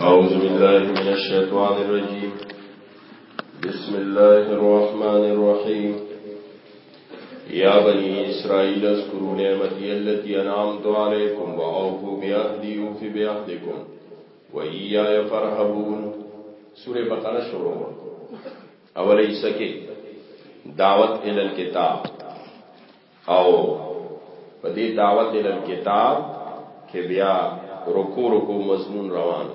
أعوذ بالله من الشيطان الرجيم بسم الله الرحمن الرحيم يا بني إسرائيل اذكروا نعمتي التي أنعمت عليكم وأوفوا وإياي فارهبون سورة بقرة شروع أوليس كي دعوت إلى الكتاب او په دې دعوت ال کتاب کې بیا رکو رکو مضمون روان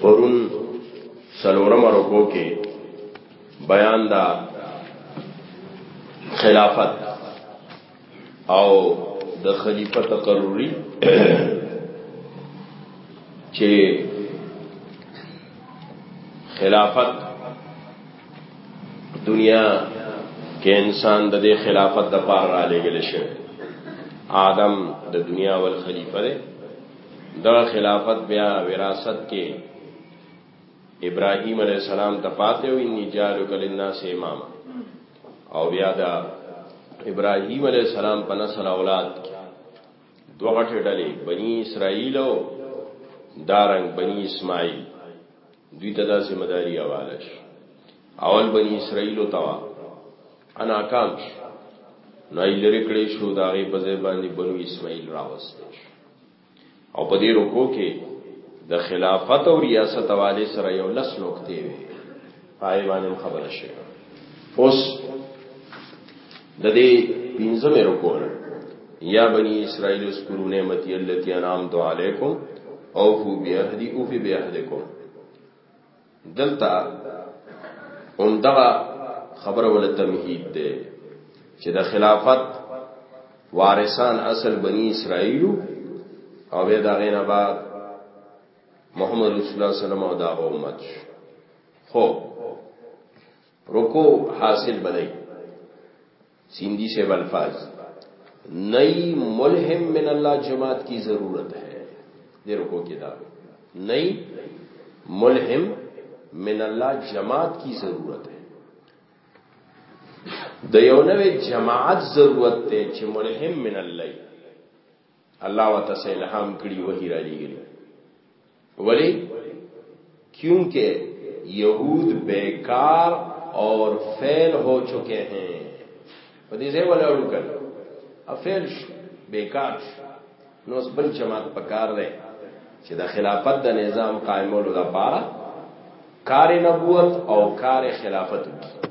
پرون سلورم رکو کې بیان دا خلافت او د خلیفہ تقرری چې خلافت دنیا کې انسان د دې خلافت د پار را لګل شي آدم د دنیا ول خلیفہ دی د خلافت بیا وراثت کې ابراهيم عليه السلام ته پاتې او اني جالو کلنا سه امام او بیا دا ابراهیم علیه السلام په نسل اولاد کې دوه غټې ډلې بنی اسرائیل او دارنګ بنی اسماعیل دوی ته دا ذمہ داری حواله شي اول بنی اسرائیل او توا انا کام نو یې لري کړې شو دا غي په ځای باندې بنو اسماعیل راوستل او په دې رکو کې د خلافت او ریاست والے سره یو لس نقطې وي پای باندې خبره شي اوس د دې پنځمه رکو نه یا بنی اسرائیل اذکروا نعمتي التي انعمت علیکم اوفوا بعهدي اوفي بعهدکم دلته اومدغه خبره ول تمهید ده چې د خلافت وارثان اصل بنی اسرائیل او به دا غینه بعد محمد رسول الله صلی الله علیه وسلم او دا امت خو رکو حاصل بنئ سیندی سے الفاظ نئی ملهم من الله جماعت کی ضرورت ہے دیر کو کتاب نئی ملهم من الله جماعت کی ضرورت ہے د یو نوې جماعت ضرورت ته چې ملهم من الله الله وتعالى سے الہام کړي وحی را لګي ولی کیونکہ یہود بیکار اور فیل ہو چکے ہیں په دې ځای ولا وړو کړ افیل شو بیکار شو نو بل جماعت پکار دی چې د خلافت د نظام قائمولو لپاره کار نبوت او کار خلافت وکړي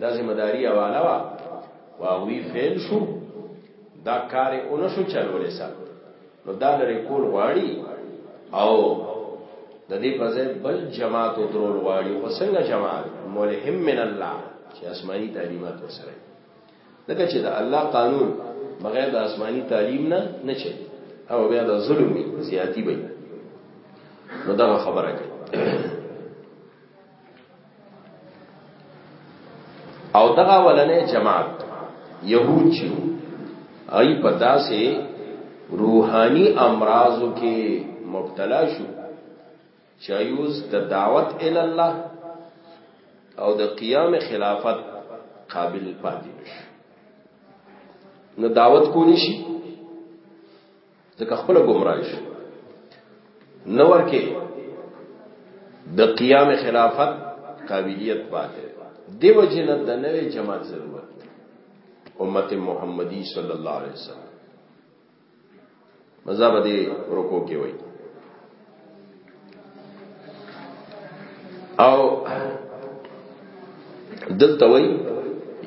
دا ذمہ داری حواله وا واغوی فیل شو دا کار اونو شو چلولې سر نو دا لري کول غواړي او د دې په ځای بل جماعت او درول غواړي او څنګه جماعت ملهم من الله چې آسماني تعلیمات وسره لکه چې د الله قانون بغیر د آسماني تعلیم نه نه چي او بیا د ظلمي زیاتی وي نو دا خبره کوي او دغه ولنې جماعت يهود چې ای په داسې روحاني امراضو کې مبتلا شو چایوز د دعوت ال الله او د قیام خلافت قابل پاتې نشو نو دعوت کولی شي ځکه خپل گمراه شو نور کې د قیام خلافت قابلیت پاتې دیو جنت د نوې جماعت ضرورت امت محمدی صلی الله علیه وسلم مذهب دې رکو کې وایي او دلته وای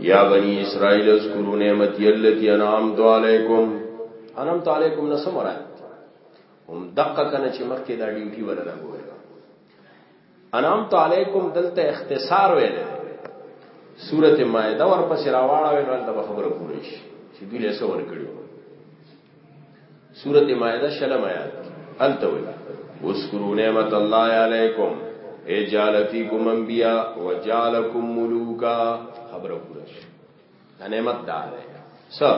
یا بنی اسرائیل اذکروا نعمتي التي انعمت علیکم انعمت علیکم نسمرات هم دقه کنه چې مخکې دا ډیوټي ولا لګوي انام تعالیکم دلته اختصار ویل سورته مائده ورپسې راواړه ویل دلته خبره پوره شي چې دوی له سور کړو سورته مائده شلم آیات الته ویل وذکروا نعمت الله علیکم اجال فیکم انبیاء وجالکم ملوکا خبره پوره شي نعمت دار ہے سب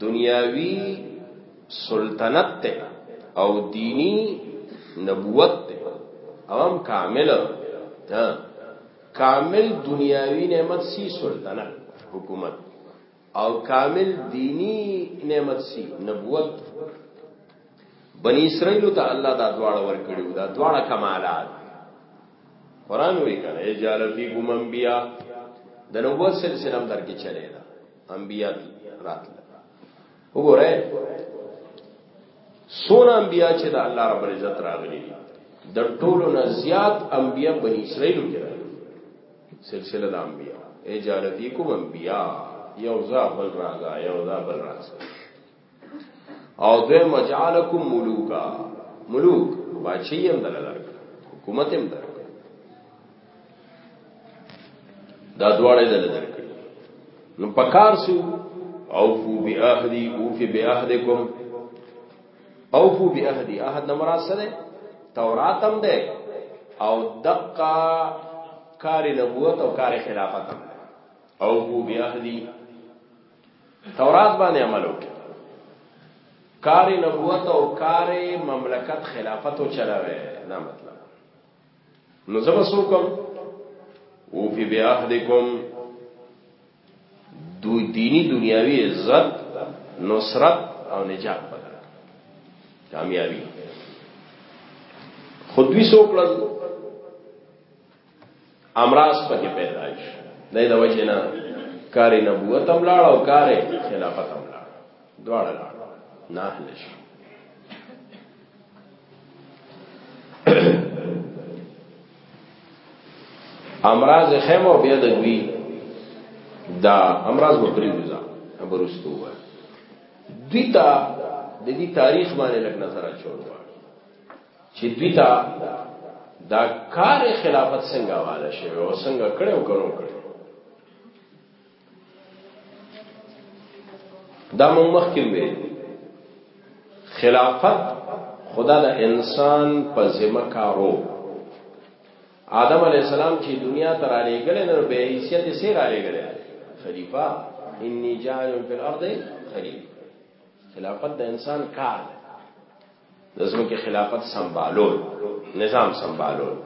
دنیاوی سلطنت ته او دینی نبوت ته عوام کامل ها کامل دنیاوی نعمت سی سلطنت حکومت او کامل دینی نعمت سی نبوت بنی اسرائیل ته الله دا دواړه ور کړیو دا دواړه کمالات قران وی کنه اجال فیکم انبیاء د نبوت سلسله هم درکې چلے دا انبیاء راتل وګوره سونه انبیاء چې د الله رب العزت راغلي د ټولو نه زیات انبیاء بنی اسرائیل کې راغلي سلسله د انبیاء اجالتیکم انبیاء یو ځا بل راځه یو ځا بل راځه او دویم وجعلکم ملوکا ملوک بادشاہی هم دل درک حکومت هم درک دا دواړه دل درک نو پکار سو او فو بی احدی او فی بی احدکم او فو بی احدی احد نمرا سره تورات هم ده او دقا کار نبوت او کار خلافت هم او فو بی احدی تورات باندې عمل وکړي کار نبوت او کار مملکت خلافت او چلاوي نه مطلب نو زما سوکم او فی بیاحدکم دو دینی دنیاوی عزت نصرت او نجات بدل کامیابی خود وی سوکړل امراض پکې پیدا شي دای د وجه نه کار نبوت هم لاړ او کار خلافت هم لاړ دواړه لاړ نه هلش امراض خیمه بیا د دوی دا امراض مبري وزا ابرستو وای دوی ته د دې تاریخ باندې لګ نظر اچول چې دوی ته دا کار خلافت څنګه واله شوی او څنګه کړو کړو کړو دا مو مخکې وی خلافت خدا د انسان په ذمہ کارو آدم علی السلام چې دنیا ته را لېګل نه به حیثیت یې سره را لېګل خلیفہ انی جاعل فی الارض خلیفہ خلافت د انسان کار دی د زمکه خلافت سمبالول نظام سمبالول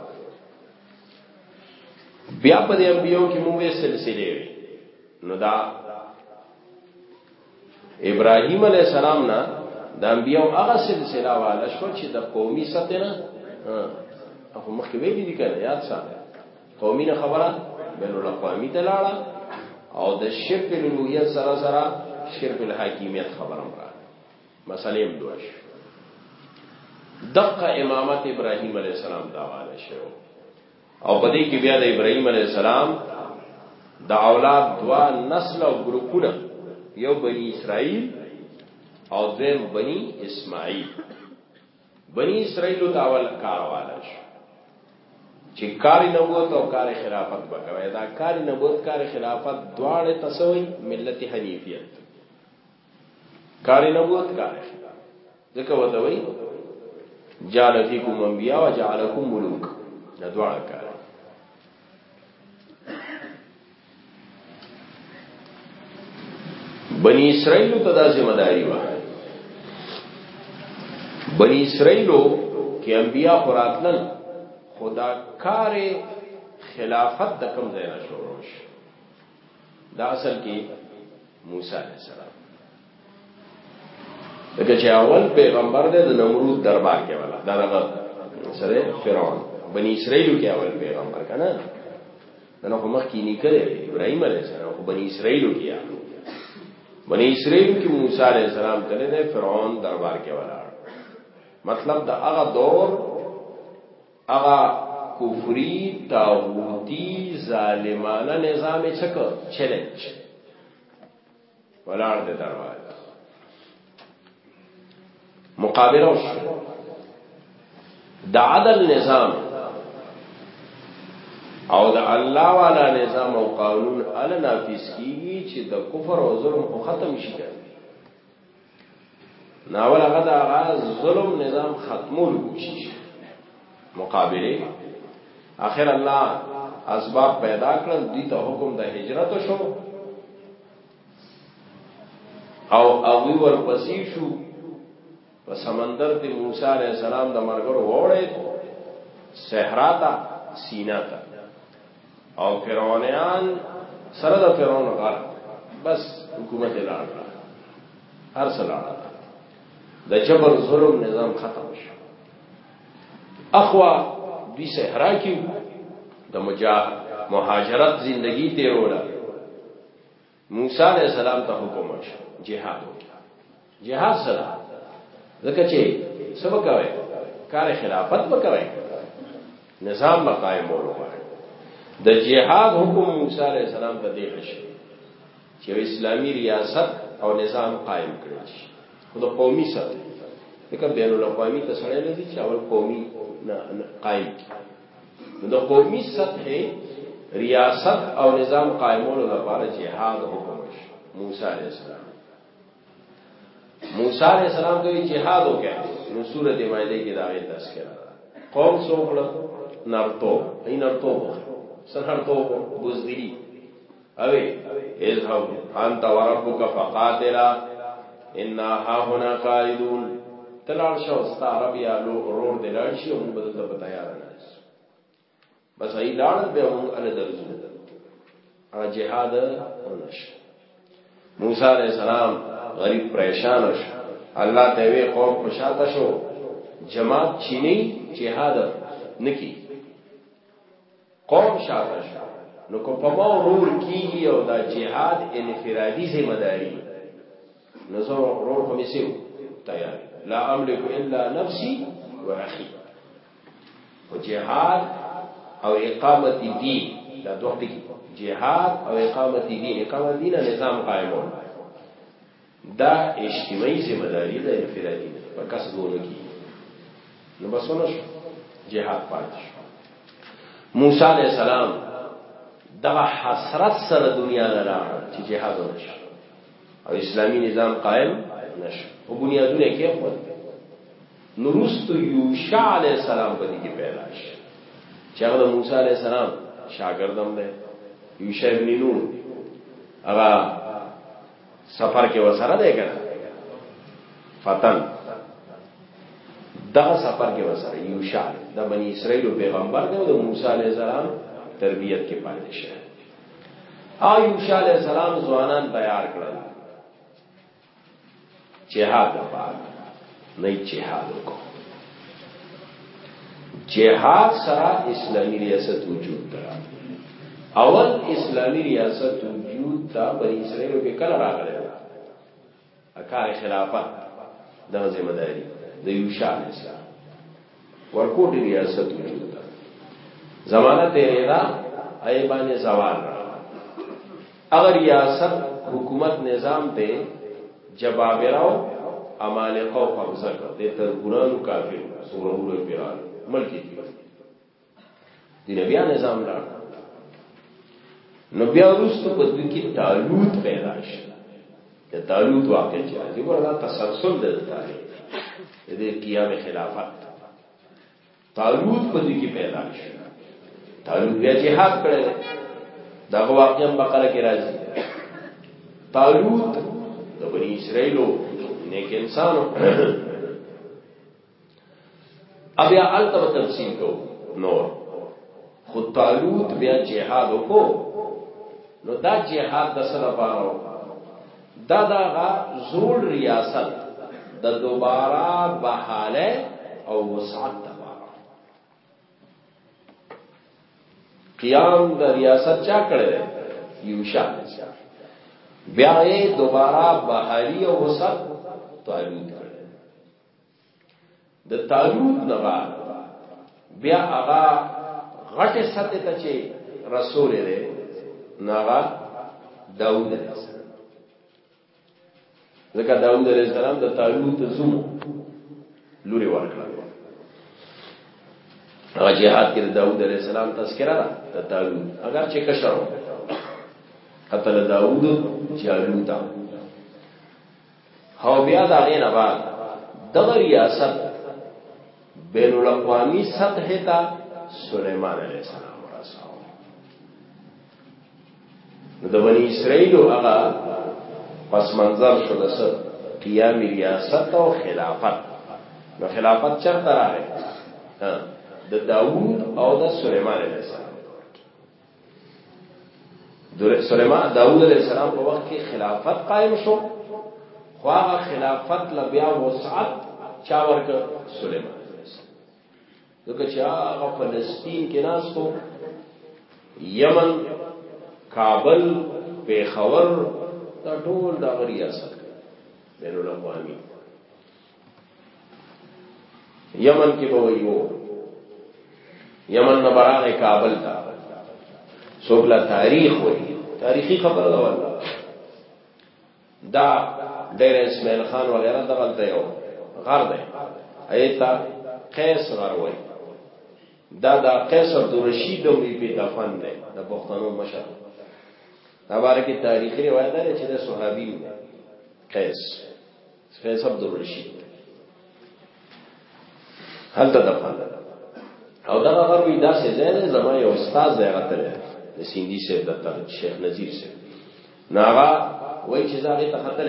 بیا په دې انبیو کې موږ سلسله نو دا ابراهیم علی السلام نه د انبیو هغه سلسله والا شو چې د قومي سطح نه هغه مخکې ویلي دي کنه یاد ساته قومي نه خبره بین الاقوامی ته لاړه او د شرک الوهیت سره سره شرک الحاکمیت خبره مسلې هم دوه شو دقه امامت ابراهیم علیه السلام داواله شو او په دې کې بیا د ابراهیم علیه السلام د اولاد دوا نسل او ګروپونه یو بنی اسرائیل او دویم بنی اسماعیل بنی اسرائیل ته اول کارواله شو چې کاری نبوت او کار خلافت وکړي دا کاری نبوت کار خلافت دواړه تسوي ملت حنیفیت کاری نبوت کار ځکه وته وای جعل فیکم انبیاء وجعلکم ملوک دا دواړه کار بنی اسرائیل ته دا ذمہ داری و بنی اسرائیلو کې انبیا خوراتلل خدا کار خلافت د کم ځای نه شروع شو دا اصل کې موسی علیه السلام لکه چې اول پیغمبر دی د نمرود دربار کې ولا دا هغه سره فرعون بنی اسرائیل کې اول پیغمبر کنه دا نو مخ کې نه کړي ابراهيم عليه السلام خو بنی اسرائیل کې یا بنی اسرائیل کې موسی عليه السلام تللی دی فرعون دربار کې ولا مطلب دا هغه دور هغه کفری تاغوتی ظالمانه نظام چک چیلنج ولار دې دروازه مقابله وشو د عدل نظام او د الله والا نظام او قانون ال نافذ کیږي چې د کفر او ظلم ختم شي ناول هغه دا هغه ظلم نظام ختمول کوشش مقابله اخر الله اسباب پیدا کړل دي ته حکم د هجرت شو او هغه ورپسې شو په سمندر کې موسی عليه السلام د مرګ وروړې صحرا ته سینا ته او فرعونیان سره د فرعون غر بس حکومت لاړ هر څه لاړ د جبر ظلم نظام ختم شو اخوا دوی صحرا کې د مجاهد مهاجرت زندگی تیروله موسی علیہ السلام ته حکم وشو جهاد وکړه جهاد سره ځکه چې سبا کوي کار خلافت وکوي نظام مقایم ورغواړي د جهاد حکم موسی علیہ السلام ته دی شي چې اسلامی ریاست او نظام قائم کړي شي خو د قومي سره لکه بین الاقوامی ته سره لذي چې اول قومي نه قائم کړي د قومي سطحې ریاست او نظام قائمولو لپاره جهاد حکم شي موسی علیہ السلام موسی علیہ السلام دوی جهاد وکړ نو سورته مائده کې دا غي تذکرہ قوم څوکړه نرتو ای نرتو سنرتو بوزدلی اوی اذهب انت وربک فقاتلا ان ها هنا قائدون تلال شو استا رب یا لو رور دی لال شي موږ به ته بتایا بس ای لال به موږ ال درځو ا جهاد ونش موسی علیہ السلام غریب پریشان شو الله ته وی قوم خوشاله شو جماعت چینی جهاد نکی قوم شاته شو نو کو په ما ورور کیږي او دا جهاد انفرادي ذمہ داری نو زه ورور خو می سیو تیار لا املک الا نفسي واخي او جهاد او اقامت دین دا دوه دي جهاد او اقامت دین اقامت دین نظام قائمون دا اجتماعي ذمہ داری ده انفرادي نه په کس ګونه کی نو بس ونه شو جهاد پاتې شو موسی علی السلام دا حسرت سره دنیا نه راغ چې جهاد ونشو او اسلامی نظام قائم نشو او بنیادونه کې خپل نورست یوشع علی السلام په دې کې پیدا شو چې هغه موسی علی السلام شاګردم دی یوشع ابن نون هغه سفر کې وسره دی کنه فتن دا سفر کې وسره یوشع د بنی اسرائیل پیغمبر دی او د موسی علی السلام تربیت کې پاتې شو او یوشع علی السلام ځوانان تیار کړل جهاد لپاره نه جهاد کو جهاد سره اسلامي ریاست وجود درا اول اسلامي ریاست وجود دا بني اسرائیل کې کله راغلی اکار خلافت دا ذمہ داری د یوشا اسلام ورکوټي ریاست وشو زمانہ تیرې دا ای باندې زوال اگر ریاست حکومت نظام ته جبابراو امالقه او قبضه کړ د ترګورانو کافر سورور پیران ملکی نبیا نظام لاړ نبیا وروسته په دې کې تعلوت پیدا شو د تعلوت واقع چې دی ورته تسلسل د تاریخ د دې قیام خلافت تعلوت په دې کې پیدا شو تعلوت بیا جهاد کړی دا واقعا بقره کې راځي تعلوت د بنی اسرائیلو نیک انسانو بیا الته به تفصیل کو نور خو طالوت بیا جهاد کو نو دا جهاد د سره پاره دا دا زول ریاست د دوباره بحاله او وسعت لپاره قیام د ریاست چا کړی یوشا بیا یې دوباره بحالی او وسعت طالوت د طالوت نه بعد بیا هغه غټه سطح ته چې رسول دی ناغا داوود علیه السلام ځکه داوود علیه السلام د طالوت زوم لوري ورکړه هغه جهاد کې د داوود علیه السلام تذکرہ ده د طالوت اگر چې کشر قتل داوود جالوتا او بیا دا غینه بعد دغه ریاست بین الاقوامی سطح ته سليمان عليه السلام ورساو نو د بنی اسرائیل هغه پس منظر شو د سر قیام ریاست او خلافت نو خلافت چرته راغی د داوود او د سليمان عليه السلام سليمان داوود عليه السلام په وخت کې خلافت قائم شو خو هغه خلافت لا بیا وسعت چا ورک سليمان ځکه چې هغه فلسطین کې ناستو یمن کابل پیښور دا ټول د ریاست بین الاقوامی یمن کې به ویو یمن نه برانه کابل دا سوګلا تاریخ وي تاریخي خبره ده والله دا ډېر اسماعیل خان وغیرہ دغه ته یو غر دی ایتا قیس غر وای دا دا قیس عبد الرشید هم په دفن دی د پښتنو مشر دا باره کې تاریخي روایت ده چې د صحابي قیس فیض عبد الرشید هل ته دفن او دا هغه وی دا څه ځای دی زما یو استاد دی هغه ته د سیندی سره د تر شیخ نذیر سره ناغا وای چې زاغه ته خطر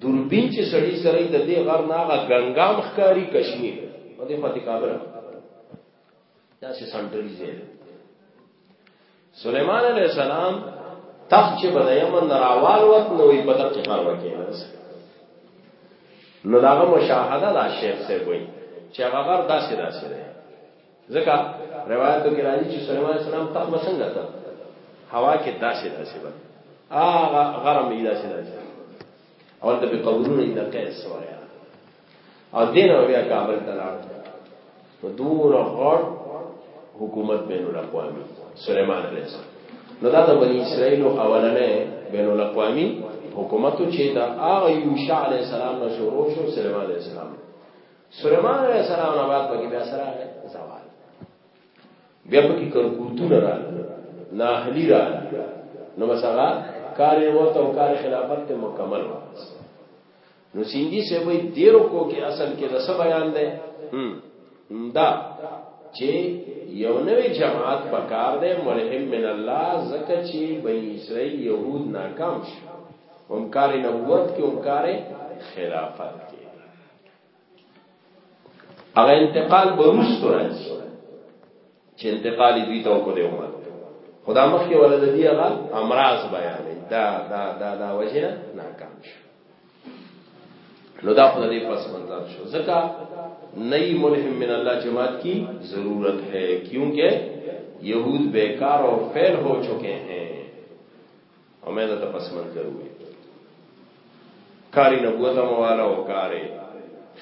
دوربین چې سړی سره د دې غر ناغا ګنگام ښکاری کشمیر او د فاتح کابل دا څه سنټري ځای سليمان عليه السلام تخت چې بده یمن راوال وت نو یې بدر کې کار وکړ نو داغه مشاهده دا شیخ سے وای چې هغه داسې داسې دی ځکه روایتو کې راځي چې سليمان عليه السلام تخت وسنګ تا هوا کې داسې داسې و هغه غرم یې داسې داسې اول ته په قبرونو یې د قیس وای او دین او بیا کابل ته لاړ نو دور غړ حکومت بین الاقوامی سلیمان علیه السلام نو دا د بنی اسرائیل اولنې بین الاقوامی حکومت چې دا هغه یوشع علیه السلام نو شروع شو سلیمان علیه السلام سلیمان علیه السلام نه بعد پکې بیا سره زوال بیا پکې کرکوتونه را ناهلی را نو مثلا کار یې وته او کار خلافت ته مکمل واسه نو سیندی سے وای دیرو کو کې اصل کې د څه بیان ده دا چې یو نوې جماعت پکار ده ملهم من الله زکه چې بنی اسرائیل يهود ناکام شي انکار نبوت کې انکار خلافت کې هغه انتقال به روستو راځي چې انتقال دوی ته وکړي ومن خدا مخ کې ولر دي هغه امراض بیان دا دا دا دا وجنه ناکام شو نو دا خدای دې پس منظر شو ځکه نئی ملهم من الله جماعت کی ضرورت ہے کیونکہ یہود بیکار اور فیل ہو چکے ہیں امید ته پس منظر وي کاری نبوت مواله او کاری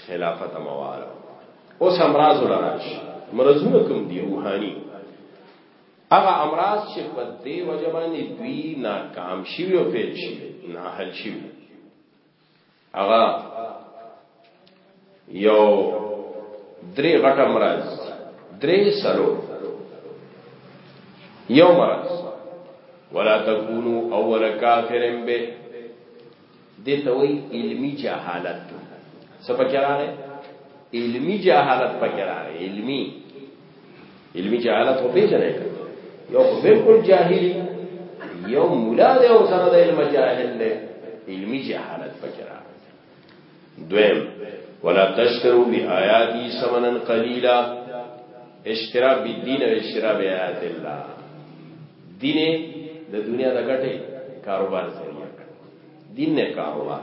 خلافت مواله اوس امراض لراش مرزونه کوم دی روحاني هغه امراض چې په دې وجبانې دوی ناکام شي او پیل شي نه حل شي هغه یو درې غټه مرز درې سلو یو مرز ولا تکونو اول کافرن به دې ته وی علمی جهالت سبا کرا علمی جهالت پکې راغی علمی علمی جهالت خو پیژنې یو خو بالکل جاهلی یو مولا دی او سره د علم جاهل دی علمی جهالت پکرا دویم ولا تشترو بی آیاتی سمنن قلیلا اشترا بی دین و اشترا بی آیات اللہ دین د دنیا د ګټه کاروبار ذریعہ دین نه کاروبار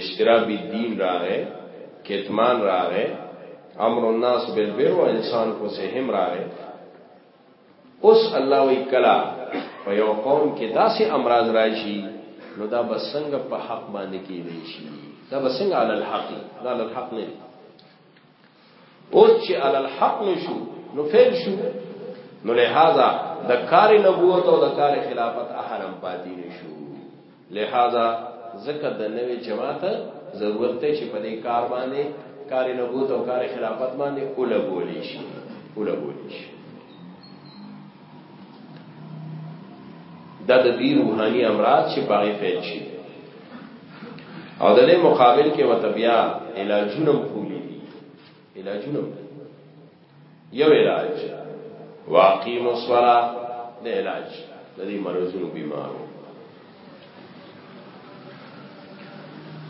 اشتراب الدین راغې کتمان راغې امر الناس بالبر او انسان کو سه هم راغې اوس الله وی کلا په یو قوم کې داسې امراض راشي نو دا بسنګ په حق باندې کې دی شي دا بسنګ علی الحق دا علی الحق نه اوس چې عل الحق نشو نو فعل شو نو لہذا د کار نبوت او د کار خلافت احرم پاتې نشو لہذا ذکر د نوې جماعت ضرورت ته چې په دې کار باندې کار نبوت او کار خلافت باندې اولګول شي اولګول شي دا د دې روحاني امراض چې پاره پیل شي او د دې مقابل کې وتبیا علاجونه کولی دي علاجونه یو علاج واقیم الصلاه د علاج د دې مرزونو بیمارو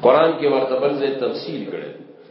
قران کې ورته بل ځای تفصیل کړي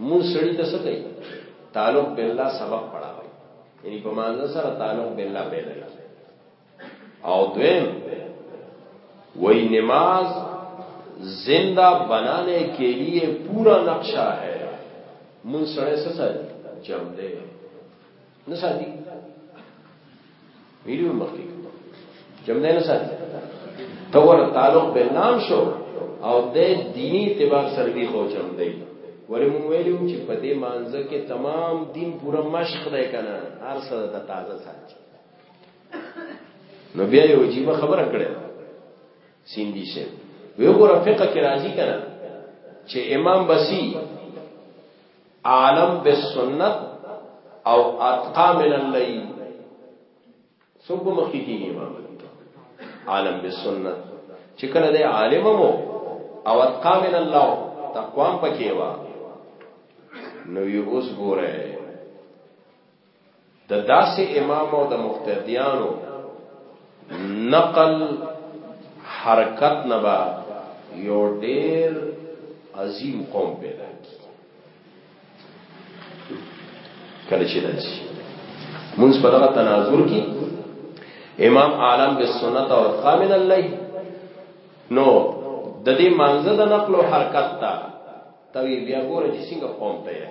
مون سړی ته څه کوي تعلق بالله سبق پڑھاوي یعنی په مانزه سره تعلق بالله پیدا کوي او دویم وای نماز زندہ بنانے کے لیے پورا نقشہ ہے من سڑے سسر جم دے نه ساتي ویډیو مخکې جمله نه ساتي ته ور تعلق به نام شو او د دینی اعتبار سره دی خو چم دی ولې مونږ ویلو چې په دې مانزه کې تمام دین پورا مشق دی کنه هر څه د تازه ساتي نو بیا یو عجیب خبره کړې سیندی شه وی وګوره فقہ کې راځي کنه چې امام بسی عالم بالسنت او اتقا من الليل څوک به مخکې کېږي امام عالم بالسنت چې کله دی عالم مو او اتقا من الله تقوام پکې وا نو یې اوس ګوره د داسې امام او د مقتدیانو نقل حرکت نه با یو ډیر عظیم قوم پیدا کی کله چې داسې مونږ په دغه تناظر کې امام عالم به سنت او قامن الله نو د دې منځه د نقل او حرکت ته توی بیا ګوره چې څنګه قوم پیدا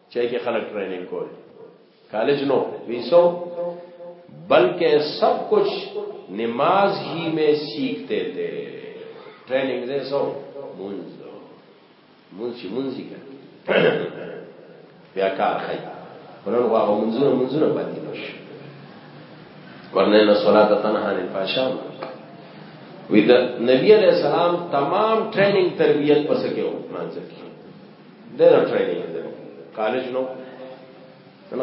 چای کې خلک ټریننګ کول کالج نو ویسو بلکہ سب کچھ نماز ہی میں سیکھتے تھے ٹریننگ دے سو منز منزی منزی کا بیا کار خی ورن واغ منزور منزور باندې نوش ورنه نه صلات تنها نه پاشام وی دا نبی علیہ السلام تمام ټریننګ تربیت پس کې او منځ کې ده نه ټریننګ ده کالج نو نن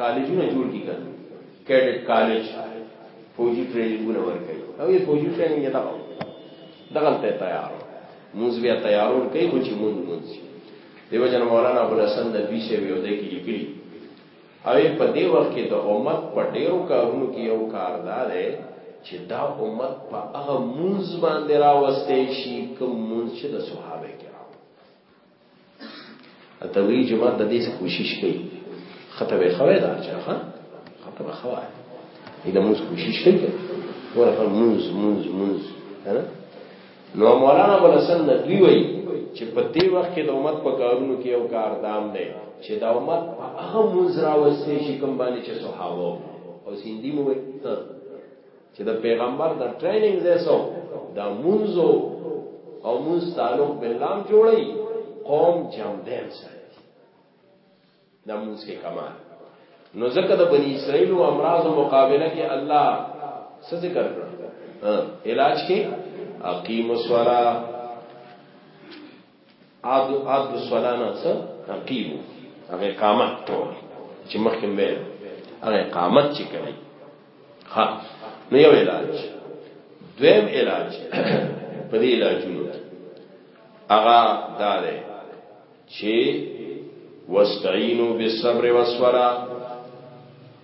کالجونه جوړ دي کړه کیډټ کالج فوجي ټریننګونه ورکړي او یې فوجي ټریننګ یې دغه دغه ته تیار موږ بیا تیارول کوي خو چې موږ موږ دیو جن مولانا ابو الحسن د بي سي ویو د کې لیکلي او په دې وخت کې د امت په ډیرو کارونو کې یو کار دا دی چې دا امت په هغه موز باندې راوستي شي کوم موز چې د صحابه تبلیغ جماعت د دې څخه کوشش کوي خطه به خوي دا چې ها خطه به خوي دا موږ کوشش کوي ورته موږ موږ موږ نو مولانا بلسن د دوی وایي چې په دې وخت کې د امت په کارونو کې یو کار دام دی چې د امت په هغه منځ راوستي چې کوم باندې چې صحابه او سیندی مو وایي چې د پیغمبر د ټریننګ ځای سو د منځو او منځ تعلق بالله جوړي قوم جمدین سره د منځ کې کمال نو ځکه د بنی اسرائیل او امراض او مقابله کې الله څه ذکر کړ علاج کې اقیم الصلاه عاد عاد سولانا څه رقیب هغه قامت ټول چې مخکې مې هغه قامت چې کوي ها نو یو علاج دویم علاج په دې علاجونو هغه دا دی چې واستعینوا بالصبر والصلاه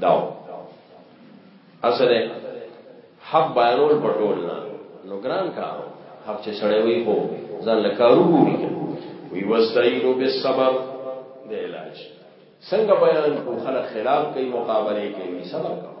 داو اصله حق بیانول پټول نه نو ګران کارو حق چې سړی وي خو ځان له کارو ګوري وی واستعینو بالصبر د علاج څنګه بیان کو خلک خلاف کوي مقابله کوي صبر کوي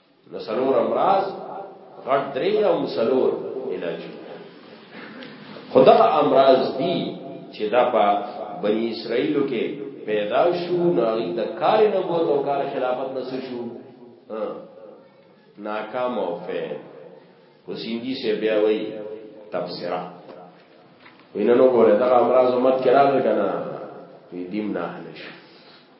نو سلور امراض غټ درې او سلور علاج خدا امراض دي چې دا په بني اسرائیلو کې پیدا شو ناغي د کار نبوت او کار خلافت نس شو ناکام او فعل وسیندی سے بیا وی تفسیرہ ویننو ګوره دا امراض امت کې راغلی کنه وی دیم نه نشو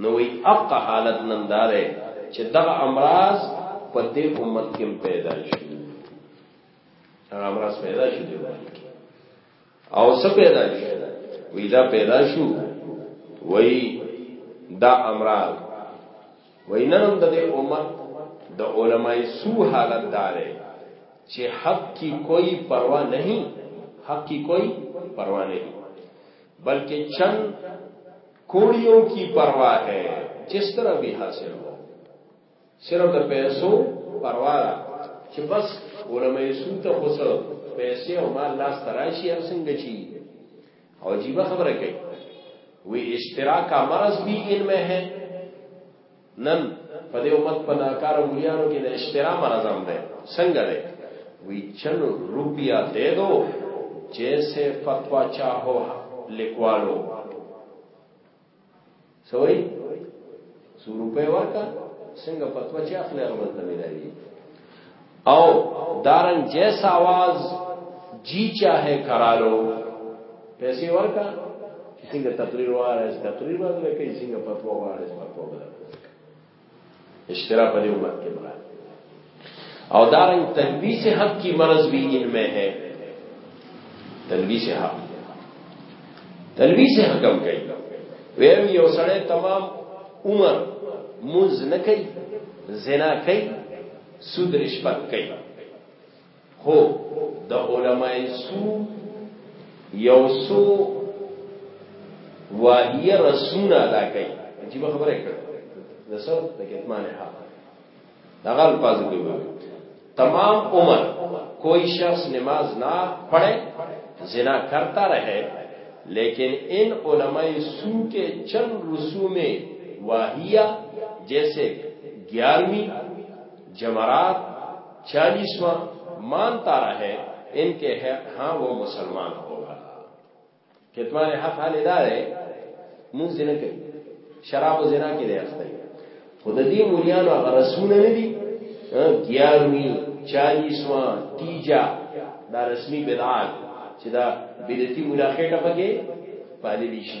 نو وی اق حالت نن داره چې دغه امراض په دې امت کې پیدا شي هغه امراض پیدا شي دی او څه پیدا شي وی دا پیدا شو وی دا امراض وی نن د دې امت د علماي سو حالت داره چې حق کی کوئی پروا نہیں حق کی کوئی پروا نہیں بلکہ چند کوڑیوں کی پرواہ ہے جس طرح بھی حاصل ہو صرف د پیسو پرواہ چې بس علماء سو ته خو څه پیسې او مال لاس تراشي هر څنګه چی او عجیب خبره کوي وی اشتراک کا مرض بھی علم ہے نن په دې امت په ناکاره مليانو کې د احترام اعظم ده څنګه ده وی چلو روپیا دے دو جیسے فتوا چاہو لکوالو سوئی سو روپے ورکا څنګه فتوا چې اخلي هغه بدلې راځي او دارن جیس آواز جی چاہے کرا لو پیسې ورکا چې څنګه تقریر واره تقریر واره کوي څنګه پتو واره پتو واره اشتراک په دې امت کې مراد او دارنګ تلبیس حق کی مرض بھی ان میں ہے تلبیس حق تلویز حکم کوي ویم یو سړی تمام عمر منز نه کوي زنا کوي سود رشوت کوي خو د علماء سو یو سو واهیه رسول ادا کوي عجیب خبره کړه د سر د کتمان حق دقال پازو کی تمام عمر کوئی شخص نماز نہ پڑھے زنا کرتا رہے لیکن ان علماء سو کے چند رسومیں واہیہ جیسے گیارہویں جمعرات چالیسواں مانتا رہے ان کے ہاں وہ مسلمان ہوگا کتمان حق حال ادا ده مونږ نه کوي شراب او زنا کې نه اخته خود دې مولیانو هغه رسول نه دي ګیاروی چالیسوا تیجا دا رسمی بدعات چې دا بدعتي ملاخېټه پکې پالې دي شي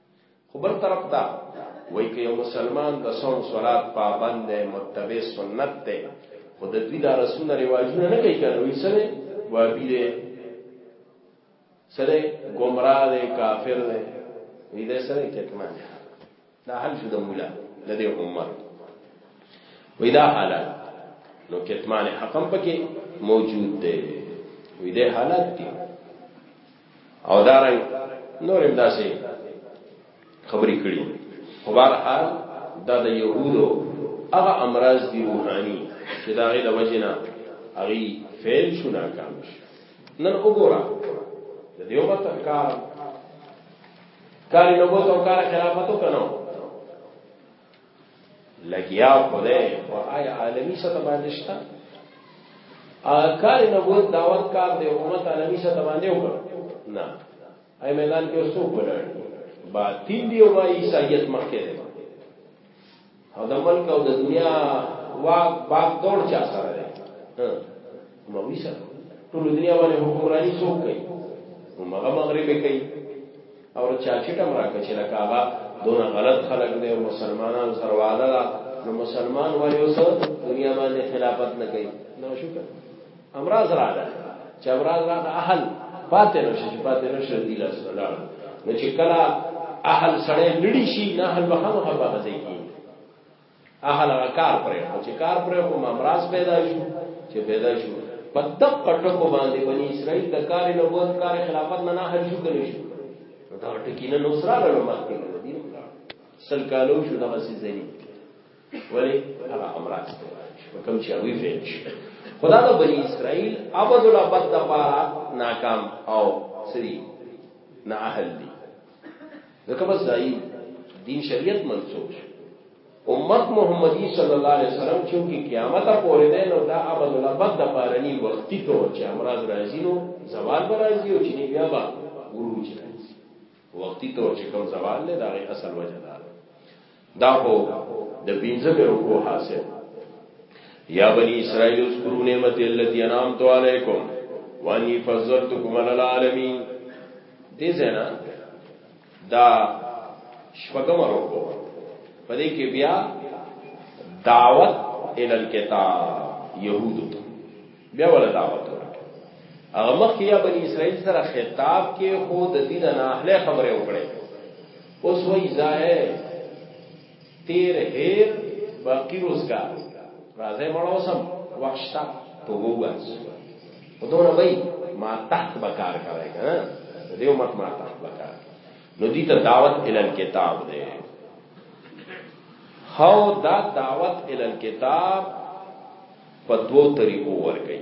خو بل طرف ته وای که یو مسلمان د صوم صلات پابند دی متبع سنت دی خو د دوی دا رسول رواجونه نه کوي کنه وی سره وابی دی سره گمراه دی کافر دی وی دی سره کتمان دا حل شو د مولا د دې عمر وی دا حالات نو کتمان حقم پکې موجود دی وی دی حالات دي او دارنګ نور هم داسې خبرې کړي خو بهرحال دا د یهودو هغه امراض دي روحاني چې د هغې د وجې نه هغې فیل شو ناکام شو نن وګوره د دې امت کار کار نبوت او کار خلافت کنه لګیا خدای او آی عالمی سطح باندې شته کار نبوت دعوت کار دی امت عالمی سطح باندې وکړ نه آی میدان کې اوسو ولاړ باطل دی او عیسایت مخکې دی او د ملک او د دنیا واک باغ دور چا سره دی مولوی سره ټول دنیا باندې حکمرانی څوک کوي نو مغه مغرب کوي او چاچټ هم راکړه چې لکه هغه دونه غلط خلک دی او مسلمانان سره وعده ده نو مسلمان وایي اوس دنیا باندې خلافت نه کوي نو شو کړه امراض راغله چې امراض راغله اهل پاتې نشي چې پاتې نشي دی لاس ولاړ نو چې کله اهل سړی لړی شي نه اهل به هم هغه ځای کېږي اهل هغه کار پرې خو چې کار پرې خو مامراز پیدا شو چې پیدا شو په دق ټکو باندې بني اسرائیل د کار نه وو کار خلافت نه نه حل شو کړي شو دا ټکی نه نو سره له مخ کې دي سل کالو شو دا وسې ځنی ولی هغه امراض ته کوم چې وی فعل شي خدا د بني اسرائیل ابد الابد د پاره ناکام او سری نه اهل دي ځکه بس ځای دین شریعت منسوخ شو امت محمدی صلی الله علیه وسلم چې کی قیامت پورې ده نو دا ابد الابد د پارني وختي ته چې امراض راځي نو زوال به راځي او چې بیا به عروج راځي وختي ته چې کوم زوال نه دا اصل وجه ده دا خو د پنځمه رکوع حاصل یا بنی اسرائیل اذکروا نعمت التي انعمت علیکم وانی فضلتکم علی العالمین دې زنا دا شپږم رکوع پدې کې بیا دعوت ال الكتاب يهود بیا ولا دعوت ورکړي هغه مخ کې یا بنی اسرائیل سره خطاب کې خو د دین نه اهله خبره وکړي اوس وای ځای تیر هیر باقی روزګار راځي مړو سم وښتا په وګورځ ودونه وای ما تحت بکار کوي کنه دیو مت ما تحت بکار نو دي ته دعوت ال کتاب دی هاو دا دعوت ال کتاب په دوو طریقو ورکړي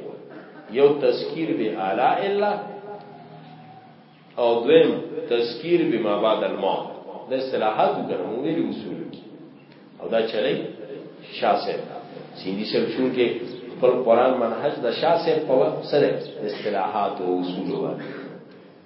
یو تذکیر به اعلی الا او دویم تذکیر به ما بعد الموت د اصطلاحات وګورم ویل اصول کی او دا چلی شاسه سیندی سره چون کې خپل قران منهج د شاسه په سره اصطلاحات او اصول وایي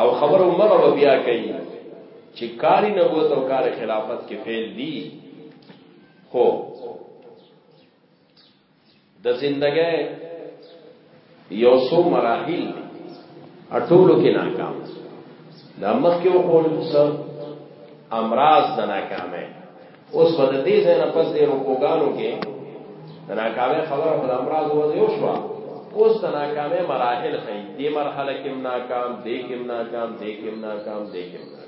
او خبر عمر و بیا کوي چې کاری نبوت او کار خلافت کې فعل دي خو د زندګۍ یو څو مراحل اټولو کې ناکام دا مخکې وقول څه امراض د ناکامه اوس به د دې ځای نه پس دې رکوګانو کې د ناکامۍ خبره په امراض وځي او شو اوس د ناکامۍ مراحل خي دې مرحله کې ناکام دې کې ناکام دې کې ناکام دې کې ناکام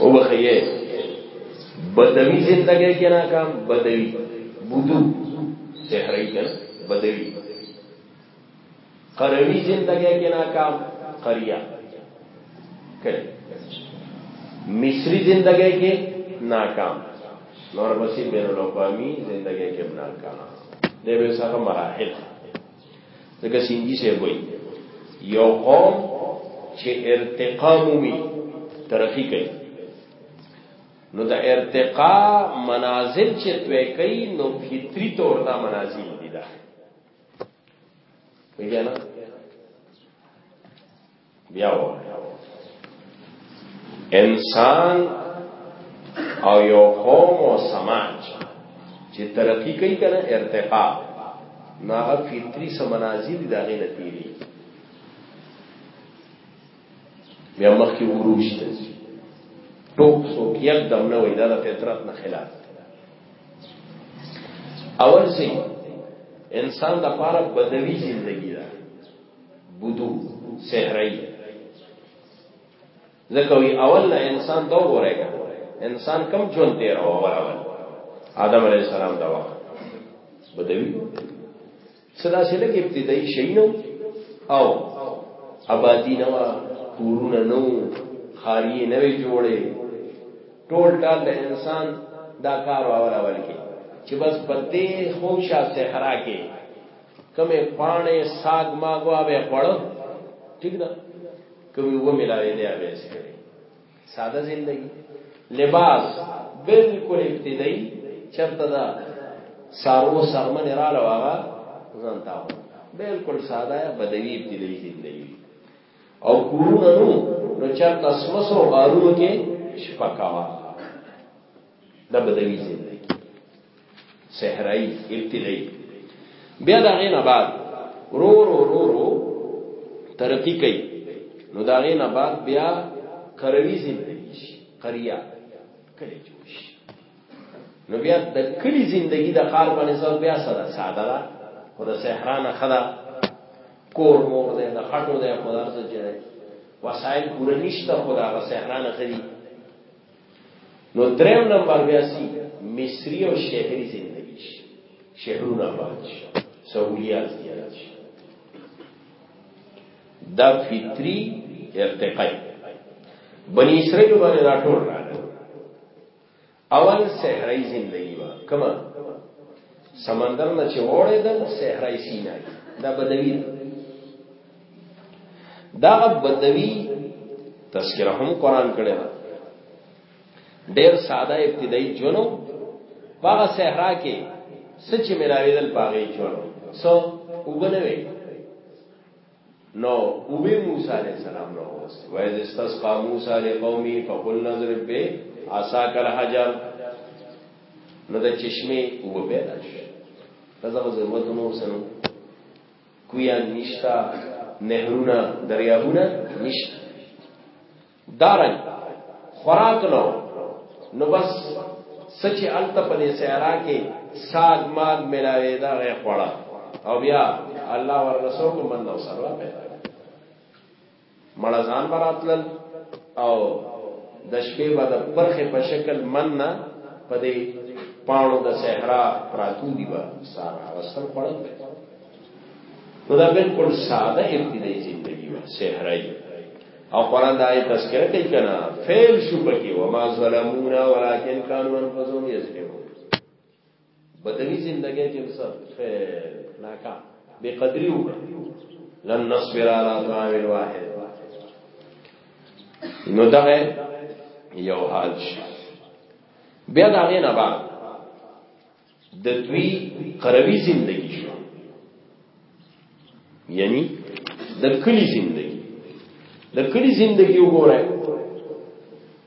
او بخیه بدوی زندگی کې ناکام بدوی بودو صحرائی کنه بدوی قروی زندگی کې ناکام قریا کړي مصری زندگی کې ناکام نور بسی بین الاقوامی زندگی کې ناکام دی به څنګه مراحل ځکه سینګي شه وي یو قوم چې ارتقا مومي ترقی کوي نو د ارتقا منازل چې توې کوي نو فطری طور دا منازل ویګانا بیا و انسان او یو قوم او سماج چې ترقی کوي کنه ارتقا نه فطری سمنازي دي داغه نتیری بیا مخکې وروشته ټوک سو یک دم نه وای دا فطرت نه خلاف اول سي انسان د پاره بدوي ژوندۍ ده بدو صحراي ځکه وی اول نه انسان دا وره انسان کم ژوند دی راو اول آدم علیه السلام دا وخت بدوي څه داسې لږ ابتدایي شي نه او آبادي نه وه کورونه نه وو ښاري نه وې جوړې ټول ټال د انسان دا کار اول اول کې چې بس په دې خوشا صحرا کې کمې پاڼې ساګ ماګوا به خوړو ٹھیک ده کوي و ملاوي دی به سره ساده زندگی لباس بالکل ابتدایي چرته دا سارو سرمن را لواغه ځان تاو بالکل ساده بدوی ابتدایي زندگی او کورونه نو نو چرته سمسو غارونو کې شپکاوه دا بدوی زین دی صحرائی ابتدائی بیا دا غینا بعد رو رو رو رو ترقی کئی نو دا غینا بعد بیا کروی زین دی قریا کلی جوش نو بیا د کلی زندگی د خار باندې سره بیا سره ساده ده خو د صحرا نه خدا کور مور ده د خټو ده خدا څه چې وسایل پوره نشته خدا غ صحرا نه خري نو دریم نمبر بیا سی مصری او شهری زندگی شي شهرونه آباد شي سہولیات زیات شي دا فطری ارتقای بنی اسرائیل باندې دا ټول راغله اول صحرائی زندگی وا کما سمندر نه چې وړې ده صحرائی سینا دا بدوی ده دا بدوی تذکرہ هم قران کړی دا ډیر ساده ابتدایي جنو هغه صحرا کې سچ ملاویدل پاغې جنو سو وګنوي نو وبي موسی عليه السلام نو اوس وای د استسقا موسی عليه قومي فقل نظر به عصا کل حجر نو د چشمه وبه داش دا زغه ضرورت نو سره کویان نشتا نهرونه دریابونه نشتا دارن خوراک نو نو بس سچې الته په دې سیارا کې ساګ ماګ ملاوي دا غي خوړه او بیا الله ورسو کو من نو سره پیدا مړه ځان براتلل او د شپې به د پرخې په شکل من نه په دې پاڼو د صحرا پراتو دی به سارا وسل پړل نو دا بالکل ساده ابتدایي زندگی و صحرای او قران د آیت تذکرہ کوي کنه فعل شو پکې و ما ظلمونا ولکن كانوا انفسهم يظلمون بدوی زندګۍ کې څه ناکا بے قدری وکړه لن نصبر على طعام واحد نو دا یو حال شي بیا دا غي نه بعد د دوی قروي زندگی شو یعنی د کلی زندگی د کلی زندگی وګوره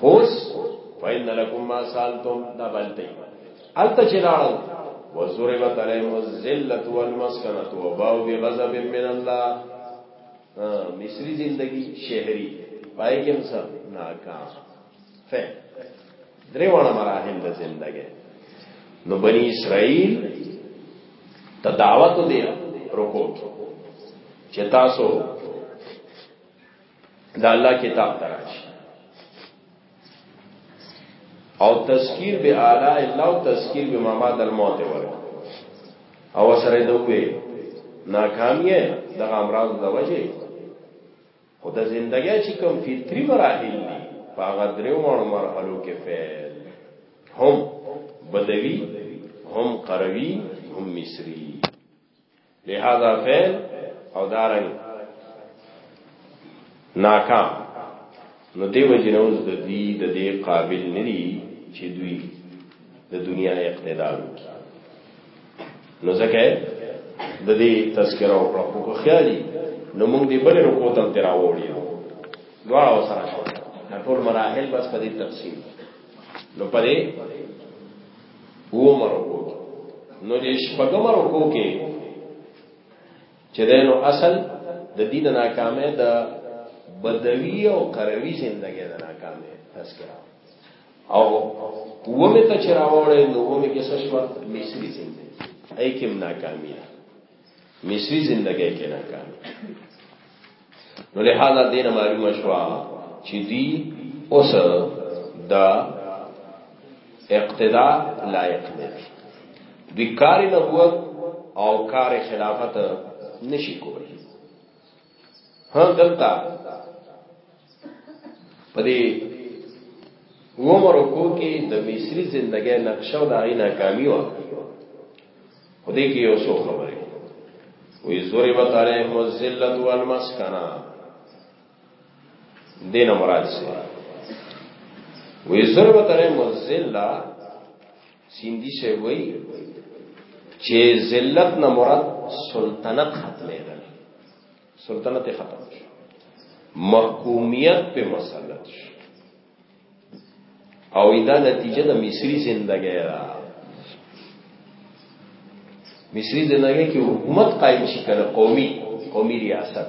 خوس فإن لكم ما سالتم دا بلته الته چې لاړو وزربت عليهم الذلة والمسكنة وباو بغضب من الله مصری زندگی شهری پای کې هم سب ناکام ف درې وړه مراحل د زندګۍ نو بنی اسرائیل ته دعوت دی رکو چې تاسو دا الله کتاب تراش او تذکیر به اعلی الله او تذکیر به ما بعد الموت ور او سره دوی ناکامیه دغه امراض د وجه خو د زندګۍ چې کوم فطري مراحل دي په هغه دریو مړو مرحلو کې فعل هم بدوي هم قروي هم مصري لہذا فعل او دارنګ ناکام نو دیو جنوز د دې د دې قابل ندي چې دوی د دنیا اقتدار وکړي نو ځکه د دې تذکرہ او کړه خو خیالي نو موږ دې بل رکو تم تیرا وړي دوا او سره شو ټول مراحل بس په دې تقسیم نو پدې وو مرکو نو دې شپږم رکو کې چې دینو اصل د دین ناکامه د بدوی او قروی زندګی د ناکامه تذکرہ او ومه ته چراوړې نو ومه کې سشوا مصری زندګی اې کوم ناکامی ده مصری زندګۍ کې نه کار نو له حالا دین معلومه شو چې دی اوس دا اقتدا لایق نه دی د کار نبوت او کار خلافت نشي کولی ها دلته پدې عمر کو کې د مصری زندګۍ نقشه او د غي ناکامي و خو دې کې یو څو خبرې وې زوري وتاره مزلت والمسکنا دین مراد سي وې زوري وتاره مزلت سیندی سے وای چې ذلت نه مراد سلطنت ختمه ده سلطنت ختم شو محکومیت په مسلط شو او دا نتیجه د مصری زندګی را مصری زندګی کې حکومت قائم شي کنه قومي قومي ریاست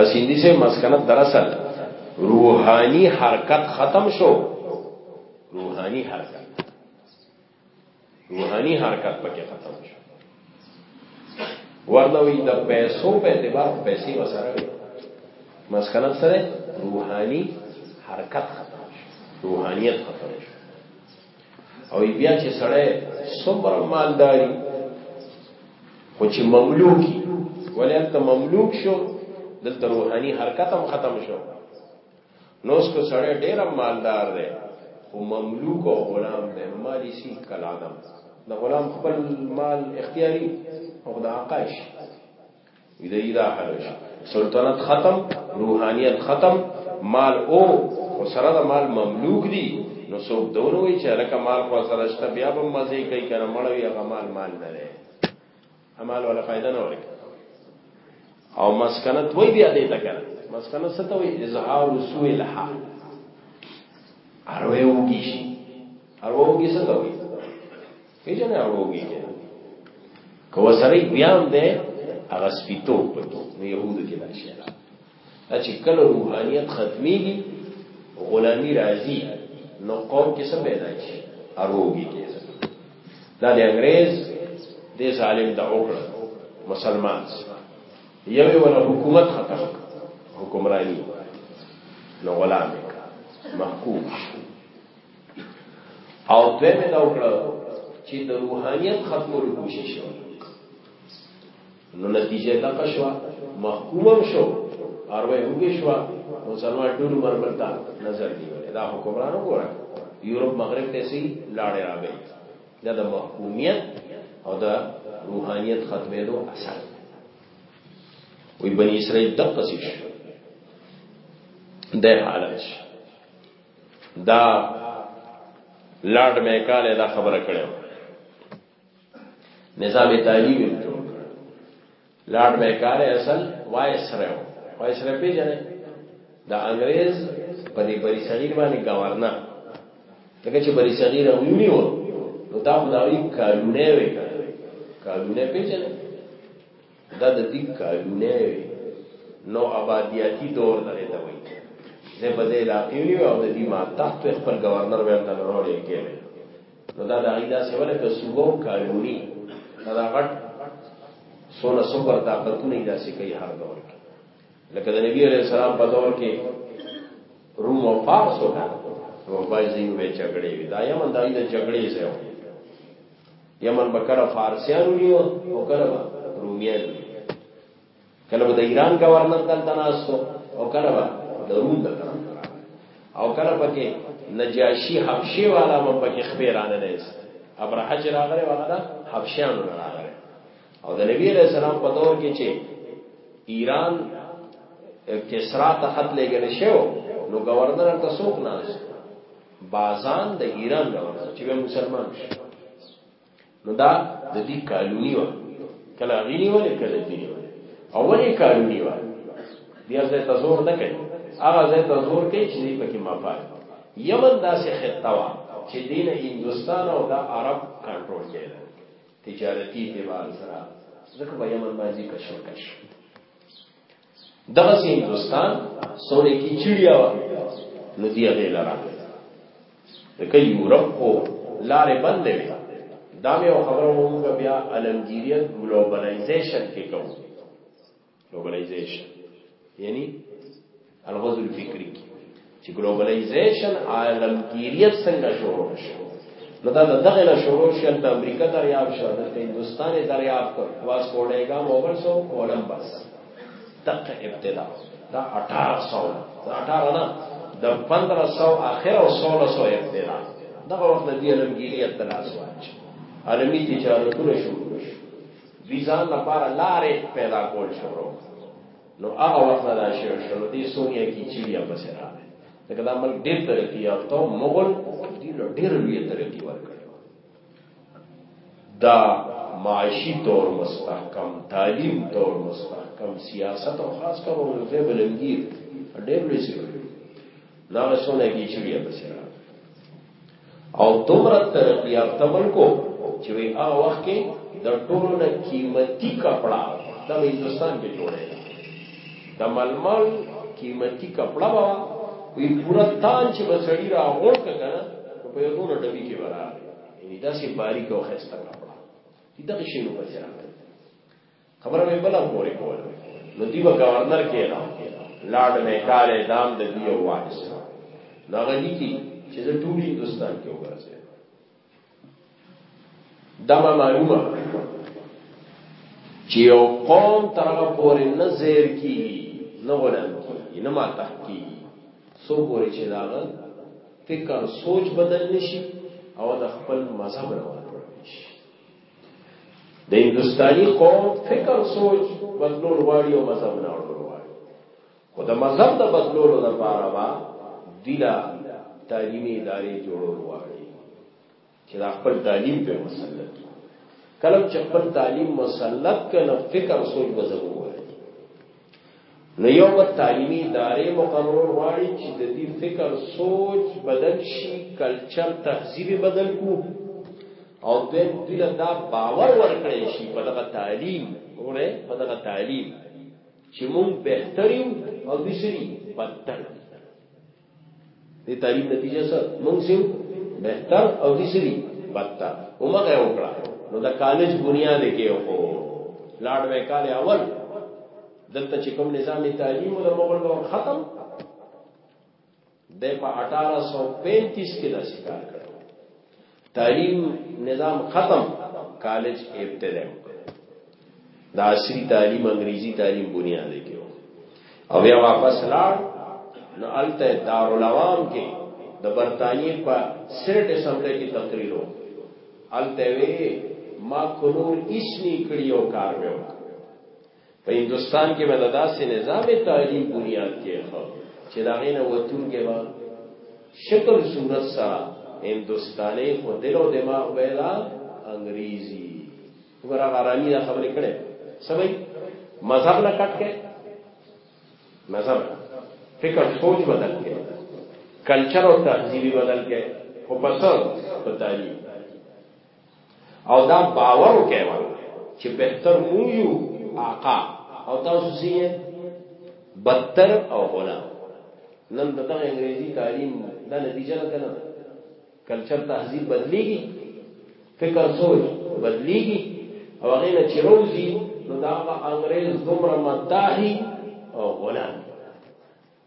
اسیندی سے مسکنت دراصل روحانی حرکت ختم شو روحانی حرکت روحانی حرکت پکې ختم شو ورنه وی د پیسو په اعتبار پیسې وسره مسکنت سره روحانی حرکت ختم شو روحانیت ختم او بیا چې سړی صبر مالداري خو چې مملوکي ولې ته مملوک شو دلته روحاني حرکت هم ختم شو نو اس کو سړی ډېر مالدار دی خو مملوک او غلام دی مالی سی کلادم د غلام خپل مال اختیاري او د عقاش دې دا حل شي سلطنت ختم روحانيت ختم مال او او سره د مال مملوک دي نو څوک دونه وي چې لکه مال خو سره شته بیا به مزه کوي کنه مړوي هغه مال مال نه دی امال ولا فائدہ نه ورکړي او مسکنت وای بیا دې تا کنه مسکنت څه ته وای اظهار سوء الحال اروي وږي شي اروي وږي څه ته وای پیژنه اورو پیژنه کو سره بیا هم ده هغه سپیتو په نه يهودو کې دا شي چې کله روحانيت ختميږي غلامی راځي نو قوم کې څه پیدا شي اروږي کې دا د انګريز د ظالم د اوکړه مسلمان یو یو له حکومت ختم حکمرانی نو غلام محکوم او دوی مې دا وکړه چې د روحانیت ختمولو کوشش وکړه نو نتیجه دا قشوا محکومم شو اروه هوګې شو مسلمان ټول عمر بلتا نظر نیولې دا حکمرانو ګوره یورپ مغرب ته سي لاړې راغې دا د محکومیت او د روحانیت ختمېدو اثر وي بني اسرائیل دقه شي د حالت شي دا لارډ میکاله دا خبره کړې و نظام تالی ویل جوړ کړ لارډ میکاله اصل وایس رہو وایس رہو پیژنې دا انګريز په دې بری صغیر باندې گورنر لکه چې بری صغیر هم نیو نو دا خدای کارونه وکړ کارونه پیژنې دا د دې کالونه وي نو آبادیاتی دور دغه ته وایي زه په دې علاقې وی او د دې ما تحت خپل گورنر ویل نه وروړي کېږي نو دا د ایدا سیواله کې صوبو کالونی دا غټ سونه سپر طاقتونه ایدا سي کوي هر دور کې لکه د نبی عليه السلام په دور کې روم او فارس وکړه نو بای زین وې جګړې وی دا یمن د ایدا جګړې زه یمن به کله فارسیان ونیو او کله به رومیان کله به د ایران گورنر دلته ناستو او کله به د روم د او کله پکې نجاشي حبشي والا هم پکې خبرانه نه است ابره حج راغره وغدا حبشیان راغره او د نبی علیہ السلام په دور کې چې ایران کسرا ته خط لګل شو نو گورنر ته څوک ناست بازان د ایران راوړل چې به مسلمان شي نو دا د دې کالونی و کله غینی و کله دې اولې کالونی و بیا زه ته زور نه کوي هغه زه ته زور کوي چې دې پکې ما پات یمن داسې خطه وا چې دین هندستان او دا عرب کنټرول کړي تجارتی دیوال سره ځکه به یمن باندې کشمکش دغه سي هندستان سوري کی چړیا و نو دی هغه لاره لکه یورپ کو لارې بندې وي دا مې خبرو موږ بیا علمگیریت ګلوبلایزیشن کې کوو ګلوبلایزیشن یعنی الغزو الفکری چې ګلوبلایزیشن عالمگیریت څنګه شروع شو نو دا دغه نه شروع شو د امریکا دریاب شو د هندستان دریاب کو واس کوډېګا موبل سو کولمبس تک ابتدا دا 1800 دا 18 نه د 1500 اخر او 1600 ابتدا دغه وخت د عالمگیریت تلاش واچ عالمی تجارتونه شروع شو ویزا لپاره لارې پیدا کول شروع نو هغه وخت دا شعر شروع دي سونیا کی چیړیا پس راغی دا کله مل ډیر ترقی یافته مغول ډیر ډیر لوی ترقی ورکړ دا معاشی طور مستحکم تعلیم طور مستحکم سیاست او خاص کر او غیب لنګیر ډیر لوی سیګر ناغه سونه کی چیړیا پس راغی او دومره ترقی یافته ملکو چې وی هغه وخت کې د ټولو نه قیمتي کپڑا د هندستان کې جوړه د ململ قیمتي کپڑا وا وی پورا تان چې بسړی را غوړ کړه په یو ډول ډبی کې ورا یعنی دا سي باریک او خسته کپڑا دغه شی نو بچا خبره مې بل پورې کوله نو دی به گورنر کې نه لارډ میکاله دام د دی او وایس نو هغه دي کی چې د ټول هندستان کې وګرځي دا ما معلومه چې یو قوم تر هغه پورې نه زیر کی نه غلام کی نه ما تحقیق سو پورې چې دا فکر سوچ بدل نشي او د خپل مذهب روان د هندستاني قوم فکر سوچ بدلول غواړي او مذهب نه اورول غواړي خو د مذهب د بدلولو لپاره با دیلا تعلیمي ادارې جوړول غواړي چې دا خپل تعلیم په مسلط کلم چې خپل تعلیم مسلط کنه فکر سوچ به زموږ نو یو به تعلیمي ادارې مقررول غواړي چې د دې فکر سوچ بدل شي کلچر تهذیب بدل کو او د دې دا باور ورکړي شي په دغه تعلیم وره په دغه تعلیم چې مونږ بهترین او دشري بدتر دې تعلیم نتیجه سره مونږ سیو بهتر او دې سری بدتر ومغه وکړه نو د کالج بنیاد کې یو خو لاړ وې کال اول دلته چې کوم نظام تعلیم د مغول دور ختم د په 1835 کې د شکار کړو تعلیم نظام ختم کالج ابتدا د عصري تعلیم انګریزي تعلیم بنیاد کې او بیا واپس لاړ نو الته دارالعوام کې د برتانیې په سرټ اسمبلی کې تقریر و الته وی ما کلور اسنی کړیو کار ویو په هندوستان کې به د داسې نظام تعلیم بنیاد کېښود چې د هغې نه وتونکی به شکل صورت سره هندوستاني خو دل او دماغ به دا انګریزي وګوره غرامي دا خبرې کړې سمې مذهب نه کټ کې مذهب فکر سوچ بدل کې کلچر او تهذیبي بدل کې خو پسند په تعلیم او دا باور وکړو چې بهتر مو یو آقا او تاسو سي بدتر او غلام نن دغه انګريزي تعلیم دا نتیجه نه کنه کلچر تهذیب بدلیږي فکر سوچ بدلیږي او هغه نه چې روزي نو دا انګريز دومره مداهي او غلام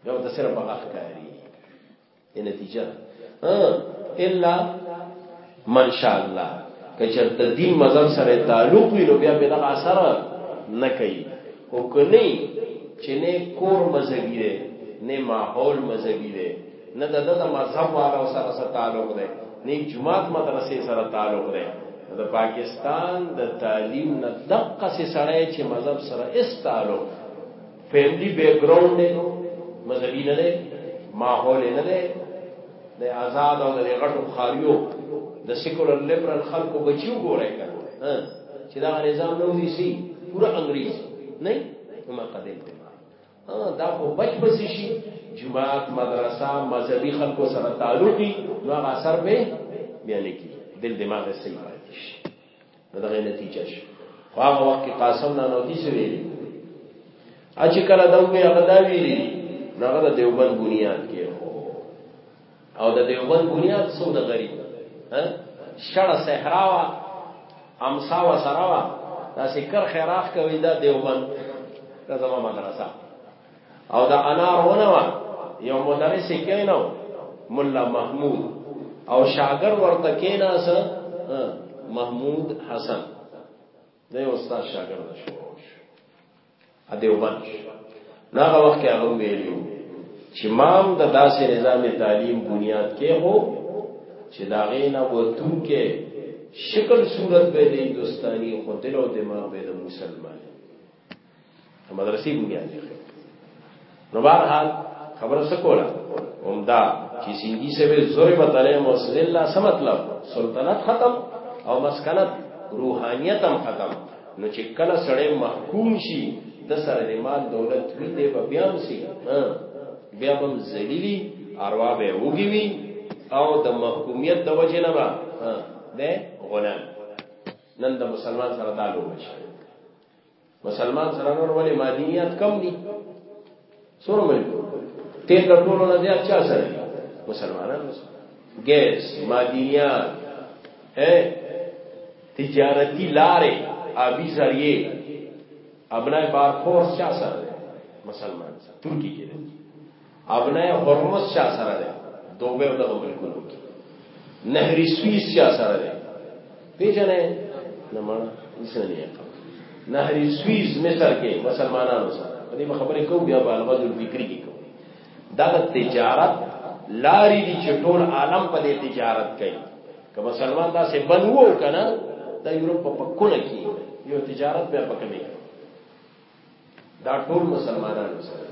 دا د سره په اخ کاری دې نتیجه الا من شاء الله کچر ته دین مذهب سره تعلق وي نو بیا به دا اثر نه کوي او کني چې نه کور مذهبي دی نه ماحول مذهبي دی نه د د مذهب والو سره سره تعلق دی نه جماعت مدرسې سره تعلق دی د پاکستان د تعلیم نه دقه سره چې مذهب سره اس تعلق فیملی بیک گراوند دی مذهبي نه دی ماحول نه دی د آزاد او د غټو خاریو د سیکولر لیبرال خلکو بچیو ګورای کړه چې دا نظام نو دي سي پورا انګریز نه ما قدیم دی دا خو بچ بس شي جماعت مدرسه مذهبي خلکو سره تعلقي نو هغه اثر به بیا نه کی دل دماغ صحیح نو دغه نتیجه شي خو هغه وخت کې قاسم نه نو دي سوي اچ کله دا وی هغه دا ویلي هغه د دیوبند بنیاد کې هو او د دیوبند بنیاد څو د غریب ها شړه صحرا وا امسا وا سرا وا دا سکر خیراخ کوي دا دیوبند دا زموږ مدرسه او دا انار ونه وا یو مدرس کینو مولا محمود او شاګر ورته کیناس محمود حسن د استاد شاګر شو ا دیوبند نه هغه وخت هغه ویلو چې مام د داسې نظام تعلیم بنیاد کې هو چې دا غینا وتون کې شکل صورت به د هندستاني خو دل او دماغ به د مسلمان مدرسې بنیاد یې نو بهر حال خبره څه کوله همدا چې سیندی سوي ضربت علیهم وسللا څه مطلب سلطنت ختم او مسکنت روحانیت هم ختم نو چې کله سړی محکوم شي د سره د مال دولت وی دی په بیا سي بیا هم ذلیلی اروا به وګوي او د محکومیت د وجه نه با ده غلام نن د مسلمان سره دا لوبه شي مسلمان سره نور ولې مادیات کم دي سور مې تیل د ټولو نه زیات چا سره مسلمانان ګیس مادیات اے تجارتی لارې ابي ذریعہ ابنای بار فورس چا سره مسلمان سره ترکی کې ابنه حرمت چا سره ده دوبه او دغه ملکونو کې نهری سویس چا سره ده پیژنې نه مړ انسان یې نهری سویس مصر کې مسلمانانو سره په دې خبرې کوو بیا په الغاز الفکری کې کوو دا د تجارت لارې دي چې ټول عالم په دې تجارت کوي که مسلمان دا سه بنو کنه د یورپ په کونه کې یو تجارت به پکې دا ټول مسلمانانو سره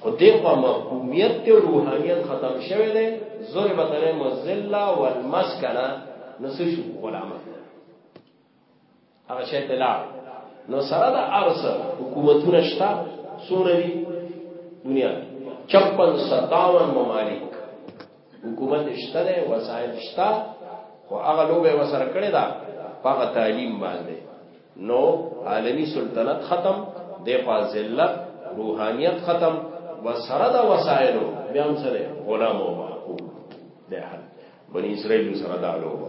خو دغه محکومیت ته روحانیت ختم شوه دی زور به ترې مزلا والمسکنا نو څه شو غلامه هغه شی ته لاړ نو سره د ارس حکومتونه شته سوري دنیا 56 57 ممالک حکومت شته ده وسایل شته خو هغه لوبه وسره کړی دا هغه تعلیم باندې نو عالمی سلطنت ختم د فاضلت روحانیت ختم وسره دا وسایل بیا هم سره غلام او محکوم ده حل بنی اسرائیل سره دا لوبه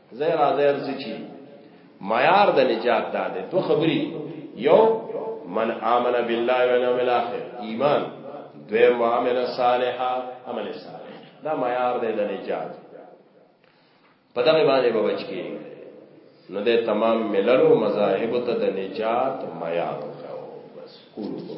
زیر ازیر سچی معیار د نجات دا ده دو خبري یو من آمن بالله والیوم الاخر ایمان دویم عمل صالحا عمل صالح دا معیار ده د نجات په دغه باندې به بچ کی نو د تمام مللو مذاهب ته د نجات معیار وکاو بس قولوا